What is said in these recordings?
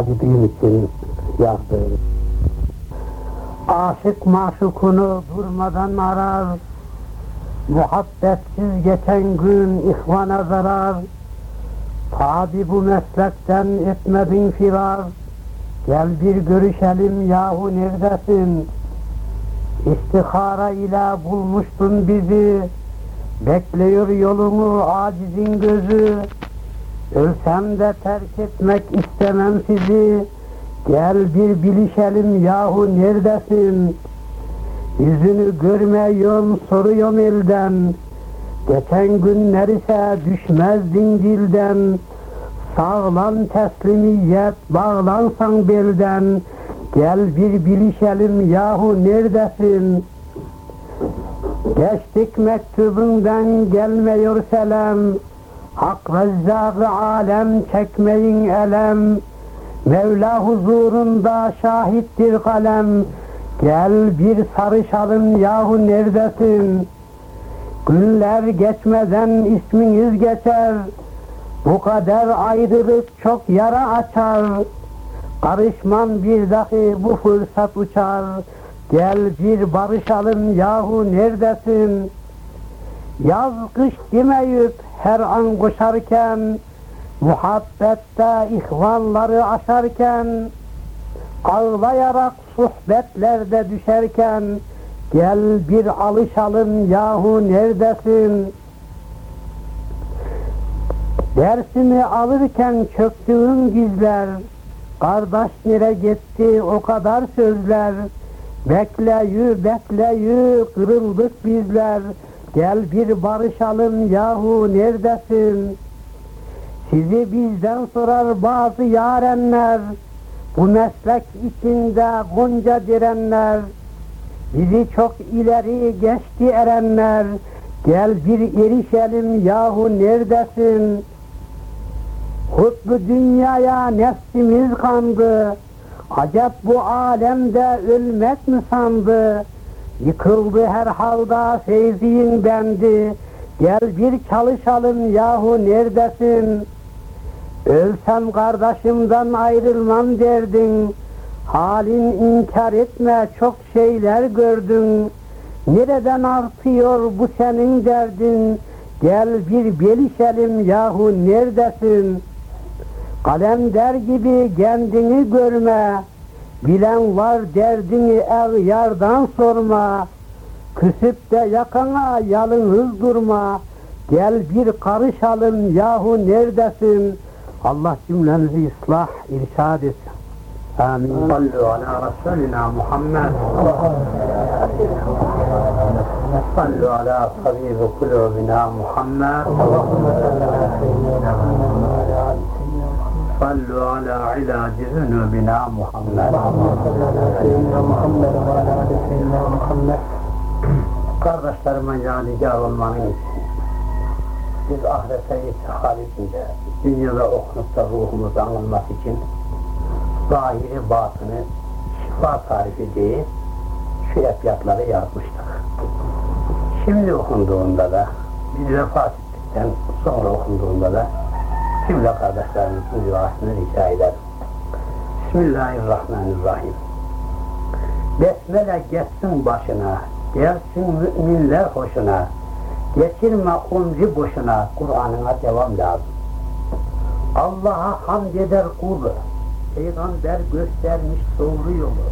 acıdığım için yazdım. Aşık maşukunu durmadan arar, Muhabbetsiz geçen gün ihvana zarar, Tabi bu meslekten etmedin firar, Gel bir görüşelim yahu neredesin? İstihara ile bulmuştun bizi, Bekliyor yolunu acizin gözü, Ölsem de terk etmek istemem sizi, Gel bir bilişelim yahu neredesin? Yüzünü görmeyon soruyorum elden, Geçen günler ise düşmezdin dilden, Sağlan teslimiyet bağlansan belden, Gel bir bilişelim yahu neredesin? Geçtik mektubundan gelmiyor selam, Hak rezzâk alem çekmeyin elem, Mevla huzurunda şahittir kalem, Gel bir sarışalım yahu neredesin? Günler geçmeden isminiz geçer, Bu kadar ayrılık çok yara açar, Karışmam bir dahi bu fırsat uçar, Gel bir barışalım yahu neredesin? Yaz kış demeyip her an koşarken, Muhabbette ihvanları aşarken, Ağlayarak sohbetlerde düşerken, Gel bir alışalım yahu neredesin? Dersimi alırken çöktüğüm gizler, Kardeş nere gitti? o kadar sözler, Bekleyü bekleyü kırıldık bizler, Gel bir barışalım yahu neredesin? Sizi bizden sorar bazı yarenler, Bu meslek içinde gonca direnler, Bizi çok ileri geçti erenler, Gel bir erişelim yahu neredesin? Hutbu dünyaya nefsimiz kandı, Acep bu alemde ölmek mi sandı? Yıkıldı her halda feyziyin bendi, Gel bir çalışalım yahu neredesin? Ölsem kardeşimden ayrılmam derdin, Halin inkar etme çok şeyler gördün, Nereden artıyor bu senin derdin? Gel bir belişelim yahu neredesin? Kalem der gibi kendini görme, Bilen var derdini er yardan sorma, Küsüp de yakana yalınız durma, Gel bir karışalım yahu neredesin? Allah cümlemizi ıslah, irşad etsin. Amin. Sallu ala Resulina Muhammed. Sallu ala tabibi kulubina Muhammed. Sallu ala ilaci zunubina Muhammed. Kardeşlerime yadigar olmanın için biz ahirete iftihar içinde dünyada okunup da ruhumuz anılmak için zahiri batını şifa tarifi diye şu yapyatları yazmıştık. Şimdi okunduğunda da biz vefat ettikten sonra okunduğunda da cümle kardeşlerimizin duasını rica ederim. Bismillahirrahmanirrahim. Besmele geçsin başına, gelsin müminler hoşuna, geçirme umri boşuna, Kur'an'ına devam lazım. Allah'a hamd eder kul, Peygamber göstermiş doğru yolu.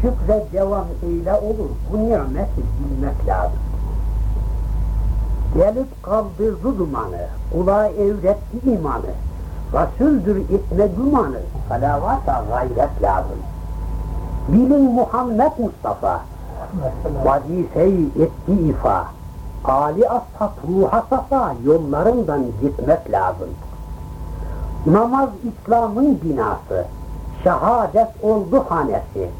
Şükre devam eyle olur, bu nimeti bilmek lazım. Gelip kaldırdı dumanı, kulağa evretti imanı. Resuldür etme gümanı, salavata gayret lazım. Bilin Muhammed Mustafa, vazifeyi etti ifa. Ali ashab ruha safa, yollarından gitmek lazım. Namaz İslam'ın binası, şehadet oldu hanesi.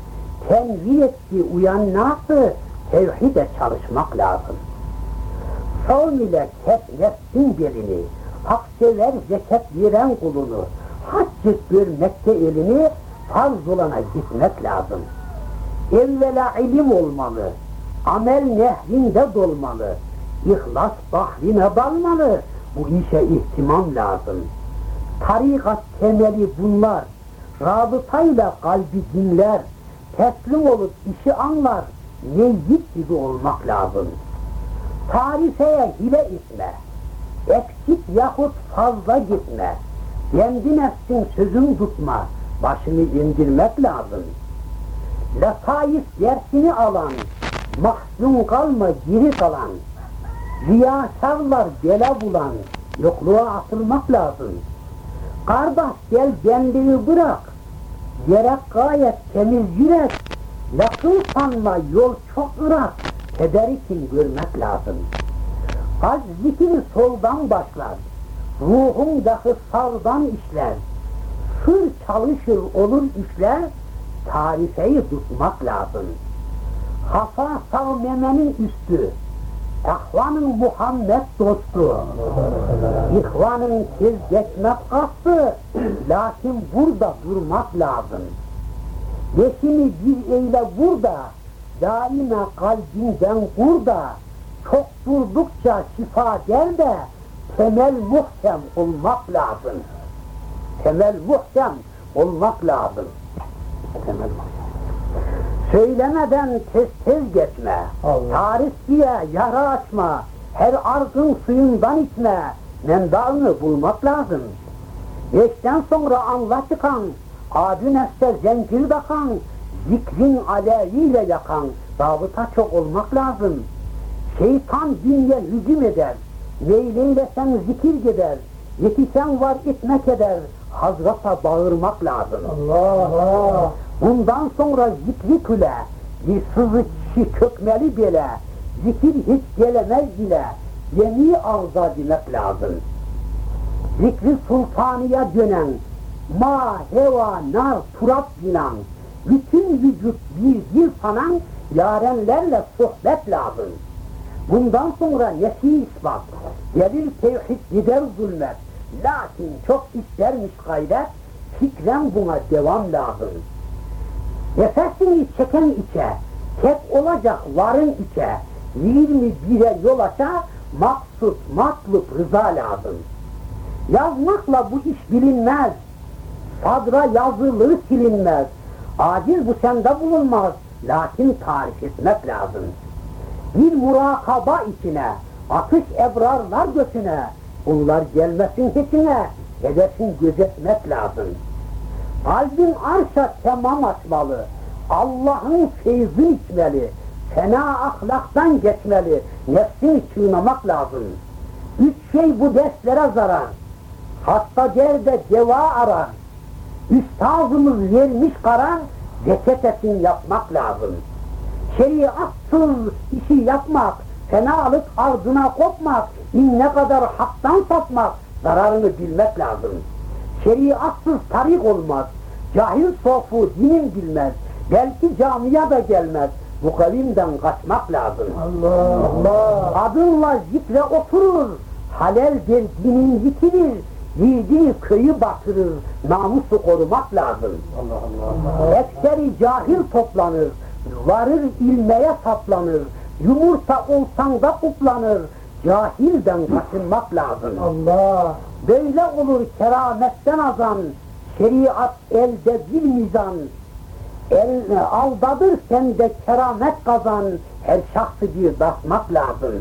Tenvir etti uyan nası, tevhide çalışmak lazım. Savun ile kes nefsin belini, hak sever zekat veren kulunu, hac et görmekte elini, farz olana gitmek lazım. Evvela ilim olmalı, amel nehrinde dolmalı, ihlas bahrine dalmalı, bu işe ihtimam lazım. Tarikat temeli bunlar, rabıtayla kalbi dinler, teslim olup işi anlar, meyyit gibi olmak lazım. Tarifeye hile etme, eksik yahut fazla gitme, kendi nefsin sözün tutma, başını indirmek lazım. Letaif dersini alan, mahzun kalma geri kalan, riyakarlar bela bulan, yokluğa atılmak lazım. Kardeş gel kendini bırak, gerek gayet temiz yürek, lakın sanma yol çok ırak, kederi kim görmek lazım. Az zikri soldan başlar, ruhun dahi sağdan işler, sır çalışır olur işler, tarifeyi tutmak lazım. Hafa sağ memenin üstü, Ehvanın Muhammed dostu, İhvanın tez geçmek kastı, lakin burada durmak lazım. Beşini bir eyle burada, daima kalbinden burada, çok durdukça şifa gel de, temel muhkem olmak lazım. Temel muhkem olmak lazım. Temel muhkem. Söylemeden tez tez geçme, Allah. tarih diye yara açma, her arzın suyundan içme, mendağını bulmak lazım. Beşten sonra anla çıkan, adi nefse zencir takan, zikrin aleviyle yakan, rabıta çok olmak lazım. Şeytan dünya hücum eder, meyleylesen zikir gider, yetişen var etmek eder, Hazrata bağırmak lazım. Allah Allah. Bundan sonra zikri küle, bir sızı kişi kökmeli bile, zikir hiç gelemez bile, yeni ağza demek lazım. Zikri sultaniye dönen, ma, heva, nar, turap binan, bütün vücut bir dil sanan yarenlerle sohbet lazım. Bundan sonra nefi ispat, gelir tevhid gider zulmet, lakin çok istermiş gayret, fikren buna devam lazım. Nefesini çeken içe, tek olacak varın içe, yirmi bire yol aşa, maksut, matlup, rıza lazım. Yazmakla bu iş bilinmez, sadra yazılır silinmez, acil bu sende bulunmaz, lakin tarif etmek lazım. Bir murakaba içine, atış ebrarlar götüne, bunlar gelmesin hiçine, hedefin gözetmek lazım. Kalbin arşa tamam açmalı, Allah'ın feyzini içmeli, fena ahlaktan geçmeli, nefsini çiğnemek lazım. Üç şey bu derslere zarar, hasta derde deva arar, üstazımız vermiş karar, reçetesini yapmak lazım. Şeriatsız işi yapmak, fenalık ardına kopmak, ne kadar haktan sapmak, zararını bilmek lazım. Şeriatsız tarik olmaz, cahil sofu dinin bilmez, belki camiye da gelmez, bu kavimden kaçmak lazım. Allah Allah. Adınla zikre oturur, halel bir dinin zikrir, yiğidini köyü batırır, namusu korumak lazım. Allah Allah. Ekseri cahil toplanır, varır ilmeye saplanır, yumurta olsan da kuplanır, cahilden kaçınmak lazım. Allah. Böyle olur kerametten azan, şeriat elde bir mizan. El, aldadır sende keramet kazan, her şahsı bir basmak lazım.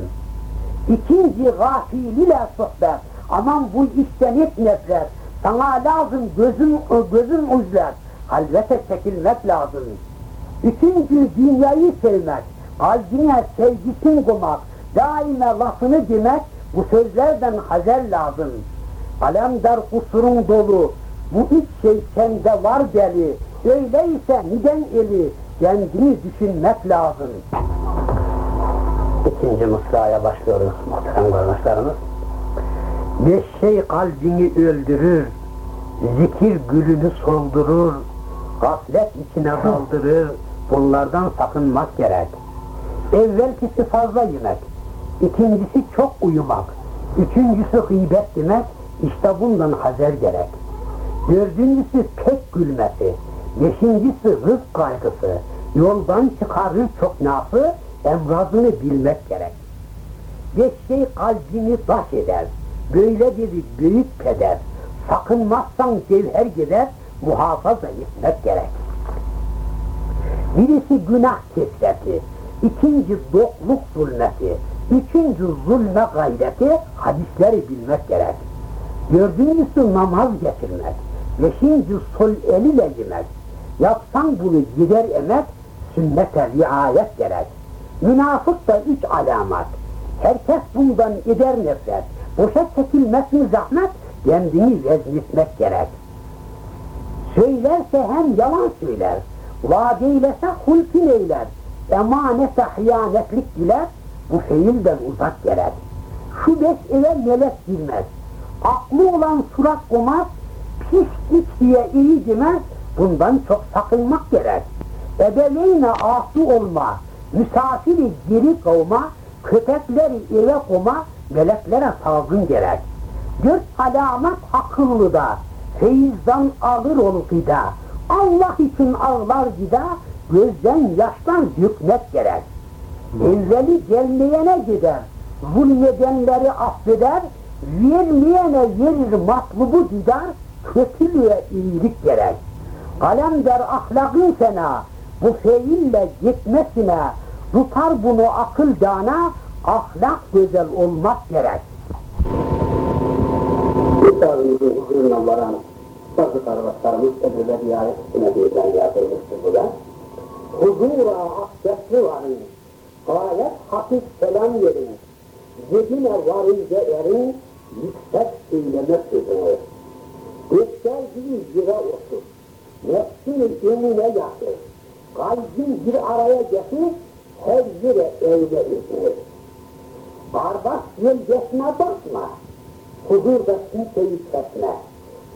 İkinci gafil ile sohbet, aman bu işten et nefret, sana lazım gözün, gözün uzlar, halvete çekilmek lazım. Üçüncü dünyayı sevmek, kalbine sevgisini koymak, daima lafını demek, bu sözlerden hazer lazım. Alemdar kusurun dolu, bu üç şey sende var deli, öyleyse neden eli, kendini düşünmek lazım. İkinci mısraya başlıyoruz muhterem kardeşlerimiz. Beş şey kalbini öldürür, zikir gülünü soldurur, gaflet içine daldırır, bunlardan sakınmak gerek. Evvelkisi fazla yemek, ikincisi çok uyumak, üçüncüsü gıybet demek, işte bundan hazer gerek. Dördüncüsü pek gülmesi, beşincisi rızk kaygısı, yoldan çıkarır çok nafı, emrazını bilmek gerek. Beş şey kalbini taş eder, böyle dedi büyük peder, sakınmazsan cevher gider, muhafaza etmek gerek. Birisi günah kesreti, ikinci dokluk zulmeti, üçüncü zulme gayreti hadisleri bilmek gerek. Dördüncüsü namaz getirmek, beşinci sol eliyle yemek. Yapsan bunu gider emek, sünnete riayet gerek. Münafık da üç alamat. Herkes bundan eder nefret. Boşa çekilmez mi zahmet? Kendini vezmetmek gerek. Söylerse hem yalan söyler. Vaad eylese hulkün eyler. Emanete hıyanetlik diler. Bu fiilden uzak gerek. Şu beş eve melek girmez. Aklı olan surat komaz. Pis iç diye iyi demez. Bundan çok sakınmak gerek. Ebeveyne asi olma. Misafiri geri kovma. Köpekleri eve koma. Meleklere salgın gerek. Dört alamet akıllıda. Feyizden alır ol gıda. Allah için ağlar gida. Gözden yaşlar dökmek gerek. Evveli gelmeyene gider. Zulmedenleri affeder. Vermeyene verir matlubu gider. Kötülüğe iyilik gerek. Kalem der ahlakın fena. Bu fiille gitmesine. Tutar bunu akıl dana. Ahlak güzel olmak gerek. Üstadımızın huzuruna varan bazı kardeşlerimiz Ebu Ziyaret birden yazılmıştır bu da. Huzura akdesli varın, gayet hafif selam verin, yedine varınca erin, yüksek söylemek sözünü. Göster gibi yere otur, nefsini önüne yatır, kalbin bir araya getir, her yere eyle üzülür. Bardak yol geçme basma, huzurda kimseyi kesme,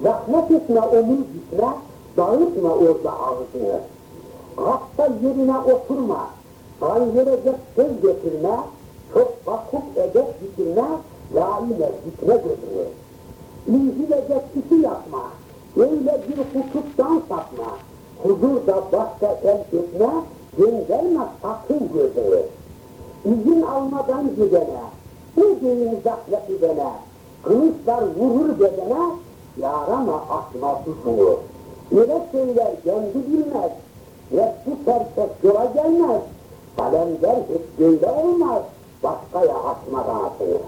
zahmet etme omuz gitme, dağıtma orada ağzını. Hasta yerine oturma, bayılacak söz getirme, çok vakıf edep bitirme, laile gitme gözünü. İncilecek işi yapma, öyle bir hukuktan sapma, huzurda başka el etme, gönderme sakın gözünü. İzin almadan gidene, bu düğün zahlet edene, kılıçlar vurur bedene, yarama atma susunu. Öyle söyler kendi bilmez, nefsi sersek yola gelmez, kalemler hiç böyle olmaz, başkaya atmadan atılır.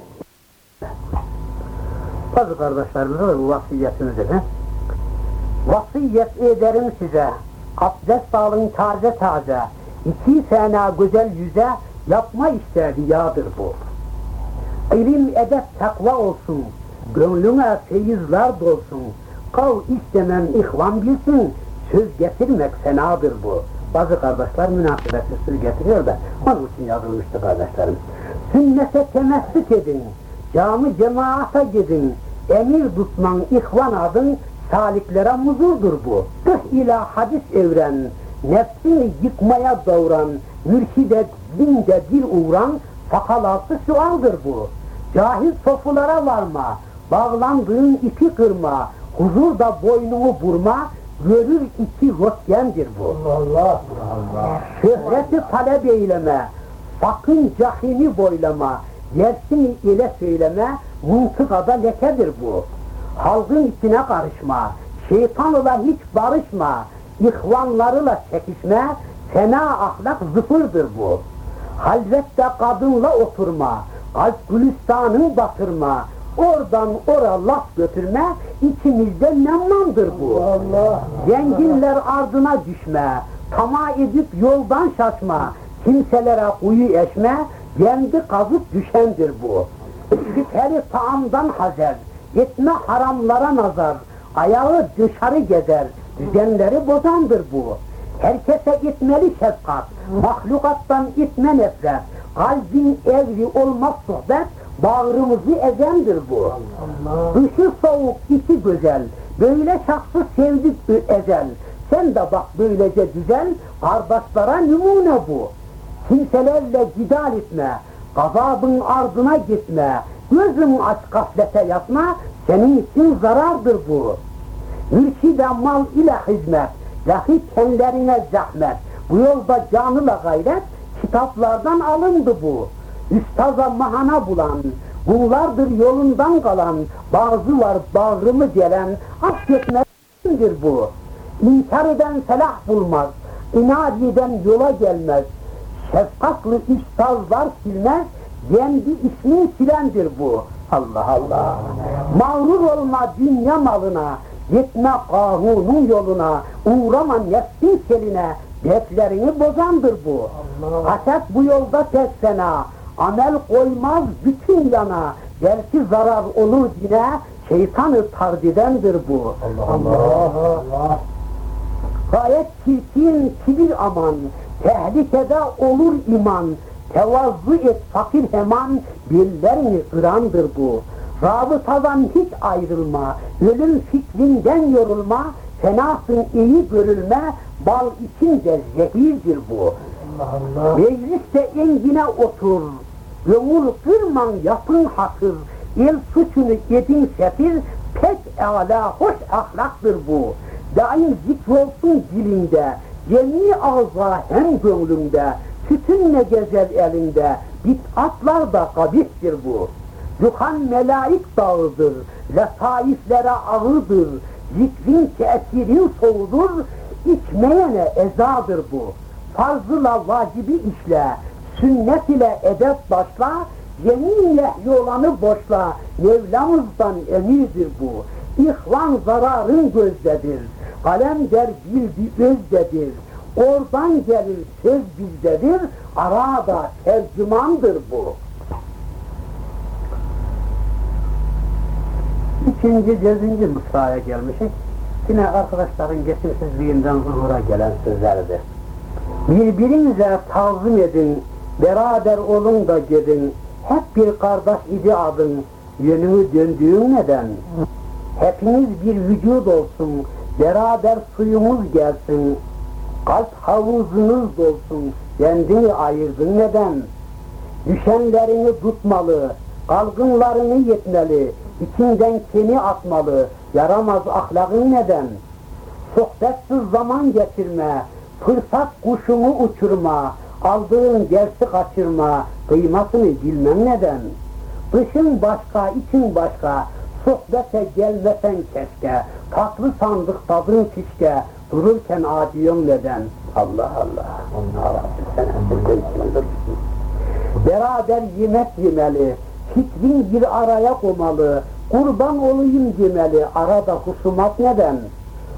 Bazı kardeşlerimize bu vasiyetimizi de vasiyet ederim size, abdest alın taze taze, iki fena güzel yüze yapma isterdi yağdır bu. İlim, edep, takva olsun, gönlüne feyizler dolsun, kav istemem ihvan bilsin, söz getirmek fenadır bu. Bazı kardeşler münasebetsiz söz getiriyor da, onun için yazılmıştı kardeşlerim. Sünnete temessük edin, cami cemaata gidin, emir tutman ihvan adın, saliklere muzurdur bu. Kıh ila hadis evren, nefsini yıkmaya davran, mürşide bince dil uğran, sakalatı sualdır bu. Cahil sofulara varma, bağlandığın ipi kırma, huzurda boynunu vurma, görür iki rötgendir bu. Allah Allah. Şöhreti talep eyleme, sakın cahimi boylama, dersini ile söyleme, mıntıkada lekedir bu. Halkın içine karışma, şeytanla hiç barışma, ihvanlarıyla çekişme, fena ahlak zıfırdır bu. Halvette kadınla oturma, kalp gülistanını batırma, oradan ora laf götürme, içimizde nemmandır bu. Allah. Zenginler ardına düşme, tamah edip yoldan şaşma, kimselere kuyu eşme, kendi kazıp düşendir bu. Şüpheli taamdan hazer, etme haramlara nazar, ayağı dışarı gezer, düzenleri bozandır bu. Herkese itmeli şefkat, mahlukattan itme nefret, kalbin evri olmaz sohbet, bağrımızı ezendir bu. Allah. Dışı soğuk, içi güzel. Böyle şahsı sevdik ezel. Sen de bak böylece güzel, kardeşlere numune bu. Kimselerle cidal etme, gazabın ardına gitme. Gözüm aç gaflete yatma, senin için zarardır bu. Mürşide mal ile hizmet, dahi kendilerine zahmet. Bu yolda canıyla gayret, kitaplardan alındı bu. Üstaza mahana bulan, bunlardır yolundan kalan, bazı var bağrımı gelen, affetmektir bu. İnkar eden felah bulmaz. İnat eden yola gelmez. Şefkatlı üstazlar silmez. Kendi ismin silendir bu. Allah Allah. Mağrur olma dünya malına. Gitme kanunun yoluna. Uğrama nefsin seline. Deflerini bozandır bu. Haset bu yolda tek fena. Amel koymaz bütün yana. Belki zarar olur yine. Şeytanı tardidendir bu. Allah Allah. Gayet çirkin kibir aman, tehlikede olur iman, tevazu et fakir heman, birlerini ırandır bu. Rabıtadan hiç ayrılma, ölüm fikrinden yorulma, fenasın iyi görülme, bal içince zehirdir bu. Allah Allah. Mecliste engine otur, gönül kırman yapın hatır, el suçunu yedin sefir, pek âlâ hoş ahlaktır bu. Daim zikrolsun dilinde, cemi ağza hem gönlünde, tütün ne gezer elinde, bit'atlar da kabihtir bu. Yukan melaik dağıdır, letaiflere ağırdır, zikrin tesirin soğudur, içmeyene ezadır bu. Farzıyla vacibi işle, sünnet ile edep başla, yeminle yolanı boşla, Mevlamızdan emirdir bu. İhvan zararın gözdedir, kalem der bildi özdedir. Oradan gelir söz bizdedir, arada tercümandır bu. İkinci, dördüncü mısraya gelmişiz. Yine arkadaşların geçimsizliğinden zuhura gelen sözlerdir. Birbirinize tazım edin, beraber olun da gidin. Hep bir kardeş idi adın, yönünü döndüğün neden? Hepiniz bir vücut olsun, beraber suyumuz gelsin. Kalp havuzunuz dolsun, kendini ayırdın neden? Düşenlerini tutmalı, kalgınlarını yetmeli, içinden keni atmalı, yaramaz ahlakın neden? Sohbetsiz zaman geçirme, fırsat kuşunu uçurma, aldığın dersi kaçırma, kıymasını bilmem neden? Dışın başka, için başka, sohbete gelmesen keşke, tatlı sandık tadın fişke, dururken acıyorum neden? Allah Allah, Allah sen. Beraber yemek yemeli, fikrin bir araya komalı, kurban olayım demeli, arada husumat neden?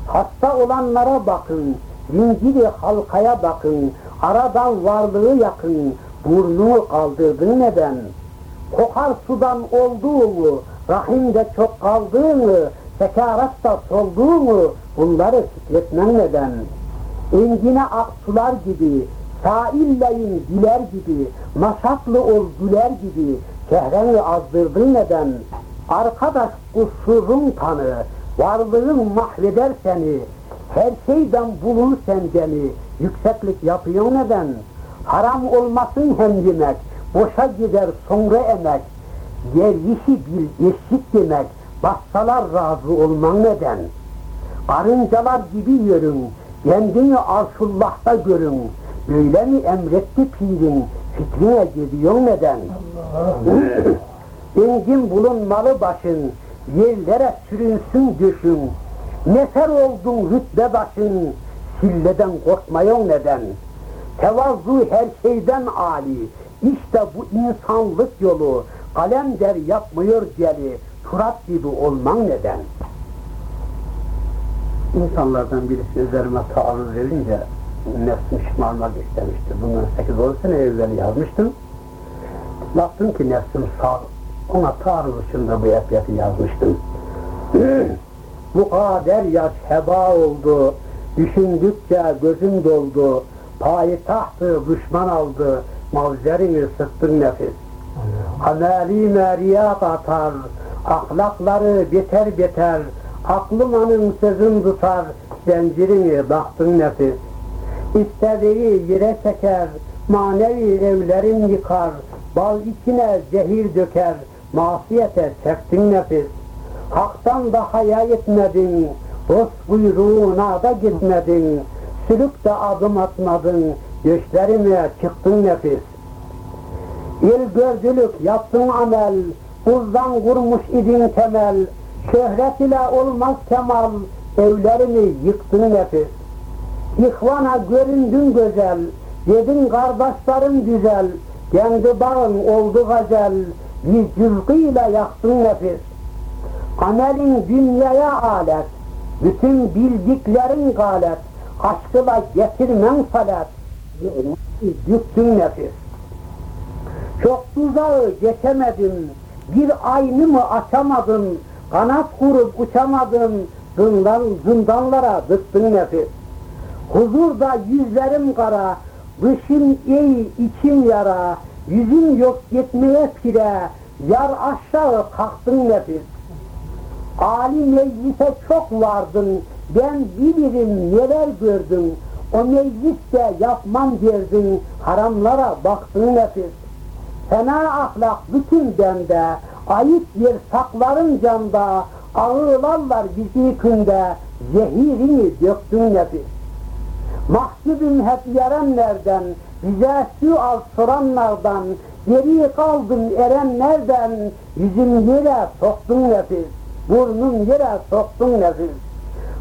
Hasta olanlara bakın, zinciri halkaya bakın, aradan varlığı yakın, burnunu kaldırdın neden? Kokar sudan olduğunu, rahimde çok kaldığını, sekaratta solduğunu, bunları fikretmen neden? Engine aksular gibi, sailleyin güler gibi, maşatlı ol güler gibi, çehreni azdırdın neden? Arkadaş kusurun tanı, varlığın mahveder seni, her şeyden bulun sen beni, yükseklik yapıyor neden? Haram olmasın hem yemek, boşa gider sonra emek, yer işi bil eşit demek, bassalar razı olman neden? Karıncalar gibi yürün, kendini arşullahta görün, böyle mi emretti pirin, fikrine gidiyor neden? Engin bulunmalı başın, yerlere sürünsün düşün, nefer oldun rütbe başın, silleden korkmayon neden? Tevazu her şeyden âli, işte bu insanlık yolu, kalem der yapmıyor celi, Turat gibi olman neden? İnsanlardan birisi üzerime taarruz verince nefsim şımarmak istemişti. Bundan 8-10 sene evvel yazmıştım. Baktım ki nefsim sağ, ona de bu yapıyatı yazmıştım. bu kader yaş heba oldu, düşündükçe gözüm doldu, payitahtı düşman aldı, mavzerini sıktın nefis. Ameli meriyat atar, ahlakları beter beter, aklımanın sözün tutar, zincirini baktın nefis. İstediği yere çeker, manevi evlerin yıkar, bal içine zehir döker, masiyete çektin nefis. Hak'tan da haya etmedin, dost buyruğuna da gitmedin, sülükte adım atmadın, göçlerime çıktın nefis. İl gördülük yaptın amel, buzdan kurmuş idin temel, şöhret ile olmaz kemal, evlerimi yıktın nefis. İhvana göründün güzel, dedin kardeşlerim güzel, kendi bağın oldu gazel, cızgıyla yaktın nefis. Amelin dünyaya alet, bütün bildiklerin galet, aşkıla getirmen salat, yüktün nefis. Çok tuzağı geçemedim, bir aynımı açamadım, kanat kurup uçamadım, zindan, zindanlara dıktın nefis. Huzurda yüzlerim kara, dışım ey içim yara, yüzüm yok gitmeye pire, yar aşağı kalktın nefis. Ali meclise çok vardın, ben bilirim neler gördüm, o mecliste yapmam derdin, haramlara baktın nefis. Fena ahlak bütün bende, ayıp yer saklarım canda, ağırlarlar bizi künde, zehirini döktün nefis. Mahcubum hep yarenlerden, bize su al soranlardan, geri kaldım erenlerden, yüzüm yere soktun nefis, burnum yere soktun nefis.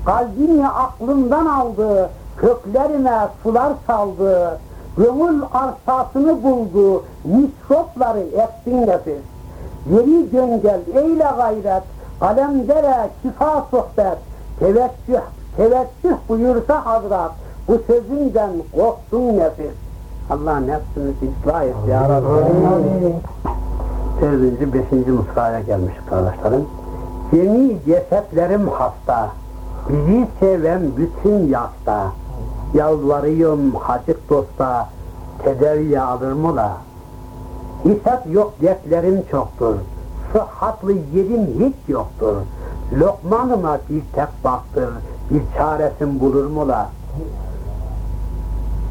Kalbimi aklımdan aldı, köklerime sular saldı, gönül arsasını buldu, mikropları ektin nefis. Geri dön gel eyle gayret, kalemdere şifa sohbet, teveccüh, teveccüh buyursa hazrat, bu sözünden korktun nefis. Allah nefsimizi ıslah et ya Rabbi. Dördüncü, beşinci mısraya gelmiş kardeşlerim. Cemi cesetlerim hasta, bizi seven bütün yasta. Yalvarıyorum hacık dosta, tedaviye alır mı la? İsat yok dertlerim çoktur, sıhhatlı yerim hiç yoktur. Lokmanıma bir tek baktır, bir çaresin bulur mu la?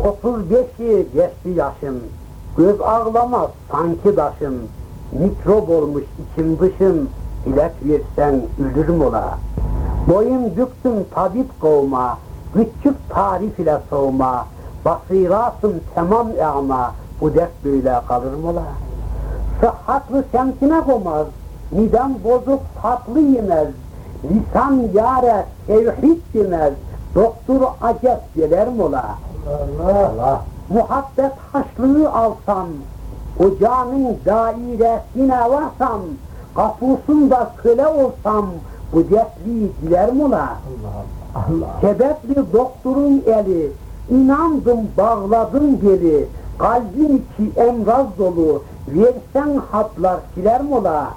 35'i geçti yaşım, göz ağlamaz sanki daşım, mikrop olmuş içim dışım, ilaç versen ölürüm ola. Boyun büktüm tabip kovma, küçük tarif ile soğuma, basiratım tamam ama, bu dert böyle kalır mı ola? Sıhhatlı semtine komaz, midem bozuk tatlı yemez, lisan yare tevhid demez, doktor acep gelir mi ola? Allah. Allah. Muhabbet haşlığı alsam, ocağının dairesine varsam, kapusunda köle olsam, bu dertliyi diler mi ola? Allah. Allah. Sebepli doktorun eli, inandım bağladım geli, kalbin içi emraz dolu, versen haplar siler mi ola?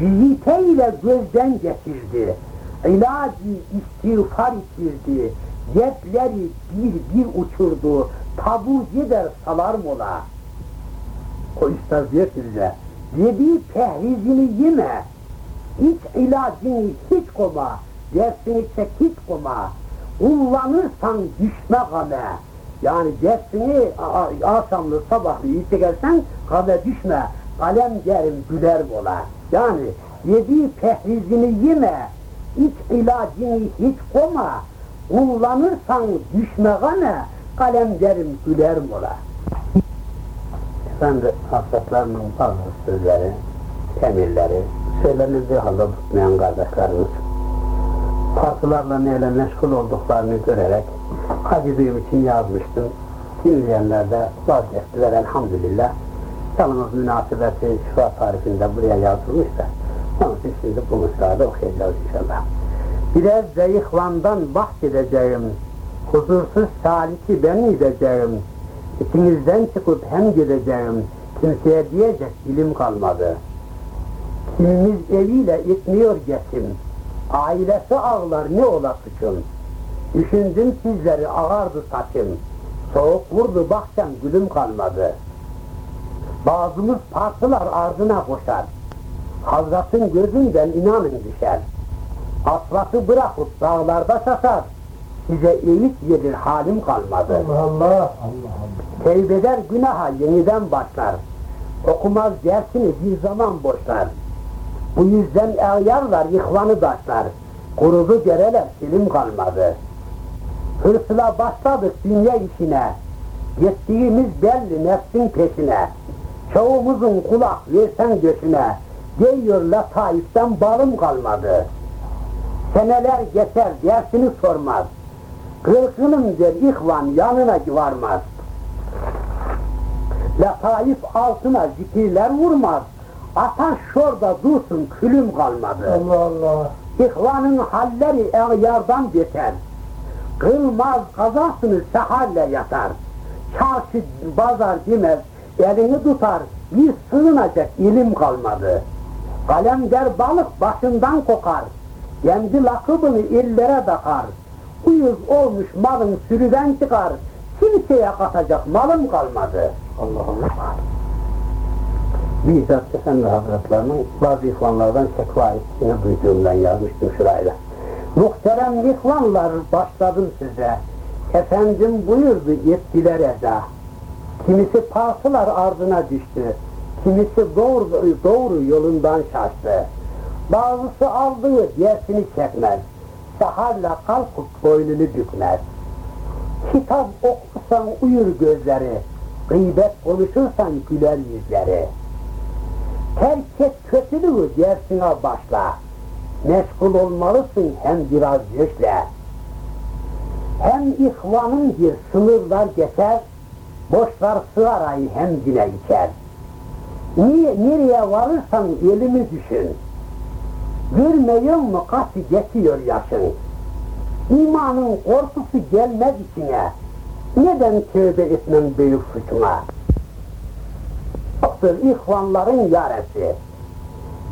Viziteyle gözden geçirdi, ilacı istiğfar içirdi, cepleri bir bir uçurdu, tabu gider salar mı ola? O üstad diyor yediği pehrizini yeme, hiç ilacını hiç koma, dersini çek hiç koma, kullanırsan düşme game. Yani dersini akşamlı sabahlı iyi çekersen game düşme, kalem gerim güler ola. Yani yediği pehrizini yeme, hiç ilacını hiç koma, kullanırsan düşme game, kalem gerim güler ola. Efendi hasretlerinin bazı sözleri, emirleri, söylenildiği halde tutmayan kardeşlerimiz, farklılarla neyle meşgul olduklarını görerek acıdığım için yazmıştım. Dinleyenler de vazgeçtiler elhamdülillah. Yalnız münasebeti şifa tarifinde buraya yazılmış da onun için şimdi bu mısrada okuyacağız inşallah. Biraz zayıflandan bahsedeceğim. Huzursuz saliki ben gideceğim. İçinizden çıkıp hem gideceğim. Kimseye diyecek dilim kalmadı. Kimimiz eviyle etmiyor geçim. Ailesi ağlar ne ola suçum. Düşündüm sizleri ağardı saçım. Soğuk vurdu bahçem gülüm kalmadı. Bazımız partılar ardına koşar. Hazratın gözünden inanın düşer. Asfası bırakıp dağlarda satar. Size eğit gelir halim kalmadı. Allah Allah. Allah Allah. Tevbeder günaha yeniden başlar. Okumaz dersini bir zaman boşlar. Bu yüzden eğyarlar ihvanı taşlar. Kurudu dereler silim kalmadı. Hırsla başladık dünya işine. Gittiğimiz belli nefsin peşine. Çoğumuzun kulak versen göğsüne. Diyor la Taif'ten balım kalmadı. Seneler geçer dersini sormaz. Kırkınım der ihvan yanına varmaz. Lataif altına zikirler vurmaz. Atan şorada dursun külüm kalmadı. Allah Allah. İhvanın halleri yardan beter. Kılmaz kazasını sehalle yatar. Çarşı bazar demez, elini tutar, bir sığınacak ilim kalmadı. Kalemder balık başından kokar, kendi lakıbını illere takar. Uyuz olmuş malın sürüden çıkar, kimseye katacak malım kalmadı. Allah Allah. Bizzat Efendi Hazretlerinin bazı ihvanlardan şekva ettiğini duyduğumdan yazmıştım şurayla. Muhterem ihvanlar başladım size. Efendim buyurdu yettiler eza. Kimisi pasılar ardına düştü. Kimisi doğru, doğru yolundan şaştı. Bazısı aldığı dersini çekmez. Saharla kalkıp boynunu bükmez. Kitap okursan uyur gözleri. Gıybet konuşursan güler yüzleri. Terk et kötülüğü dersine başla. Meşgul olmalısın hem biraz göçle. Hem ihvanın bir sınırlar geçer, boşlar sığar ay hem dine içer. Niye, nereye varırsan elimi düşün. Görmüyor mu kaçı geçiyor yaşın. İmanın korkusu gelmez içine. Neden tövbe etmem büyük suçuna? Yoktur ihvanların yaresi.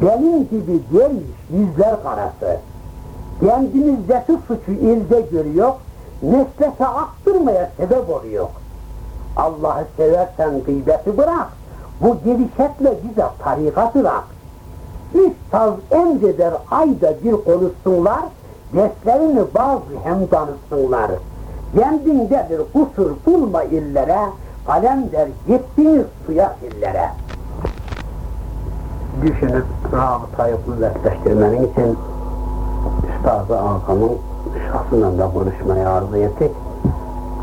Benim gibi gelmiş yüzler karası. Kendimizdeki suçu ilde görüyor, mesleke aktırmaya sebep oluyor. Allah'ı seversen gıybeti bırak, bu gelişetle bize tarikatı bırak. Üç saz emreder ayda bir konuşsunlar, derslerini bazı hem danışsınlar. Kendindedir kusur bulma illere, kalem der gittiğiniz suya illere. Düşünüp rabıtayı kuvvetleştirmenin için Üstad-ı Azam'ın şahsından da konuşmaya arzu ettik.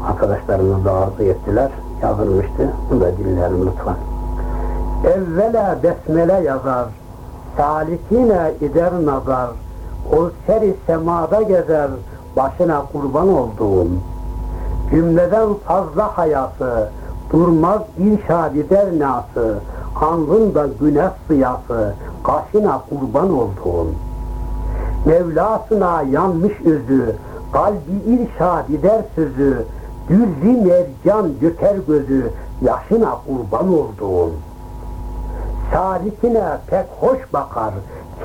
Arkadaşlarımız da arzu ettiler. Yazılmıştı. Bu da dinleyelim lütfen. Evvela besmele yazar. Salikine gider nazar. O seri semada gezer. Başına kurban olduğum. Cümleden fazla hayası. Durmaz irşad eder nası. Alnında güneş sıyası. Kaşına kurban olduğum. Mevlasına yanmış özü, kalbi irşad eder sözü, dürri mercan döker gözü, yaşına kurban olduğum. Salikine pek hoş bakar,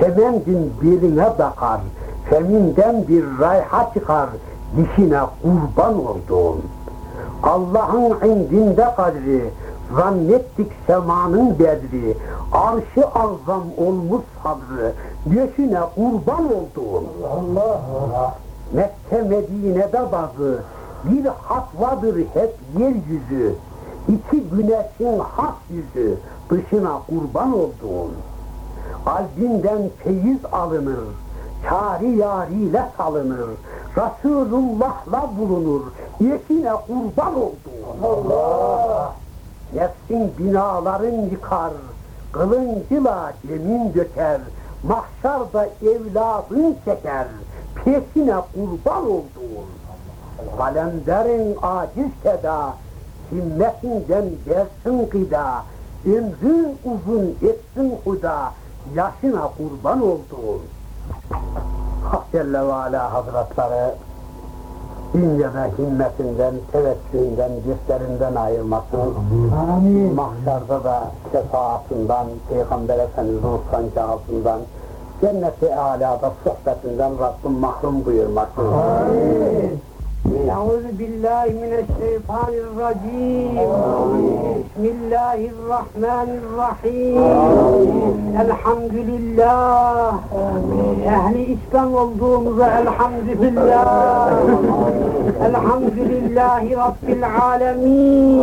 kemendin birine bakar, feminden bir rayha çıkar, dişine kurban olduğum. Allah'ın indinde kadri, zannettik semanın bedri, arşı azam olmuş sabrı, göğsüne kurban olduğum. Allah Allah. Mekke Medine'de bazı, bir hatvadır hep yeryüzü, iki güneşin hak yüzü, dışına kurban olduğum. Kalbinden feyiz alınır, çari yariyle salınır, Resulullah'la bulunur, yekine kurban olduğum. Allah. Nefsin binaların yıkar, kılıncıyla yemin döker, mahşarda evladın çeker, peşine kurban olduğun. Kalemderin aciz keda, himmetinden versin gıda, ömrün uzun etsin huda, yaşına kurban olduğun. Hak Celle ve Ala Hazretleri dünyada himmetinden, teveccühünden, gösterinden ayırmasın. Amin. Mahşarda da şefaatından, Peygamber Efendimiz'in sancağından, cennet-i alada sohbetinden Rabbim mahrum buyurmasın. Amin. أعوذ بالله من الشيطان الرجيم. بسم الله الرحمن الرحيم. الحمد لله. أهل إسكان والدومز الحمد لله. الحمد لله رب العالمين.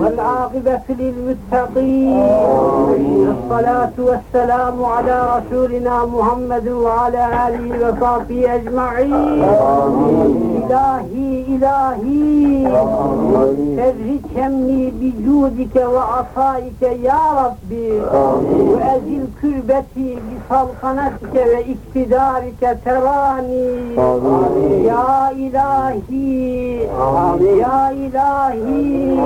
والعاقبة للمتقين. الصلاة والسلام على رسولنا محمد وعلى آله وصحبه أجمعين. İlahi ilahi. Ferri kemmi bi cudike ve asaike ya Rabbi. Ve ezil kürbeti bi saltanatike ve iktidarike terani Ya ilahi. Ya ilahi.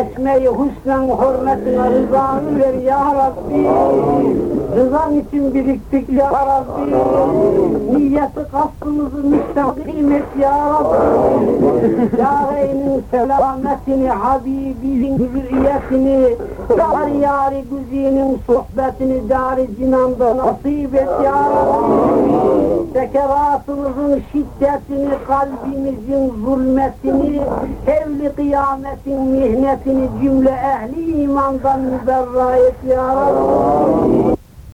Esme-i husnen hürmetine rızanı ver ya Rabbi Rızan için biriktik ya Rabbi. Niyeti kastımızı müstakim et ya Rabbi. Ya Reynin selametini Habibinin hürriyetini Dar yari güzinin sohbetini Dar-ı cinanda nasip et ya Rabbi. Sekeratımızın şiddetini Kalbimizin zulmetini Evli kıyametin mihnetini Cümle ehli imandan müberra et ya Rabbi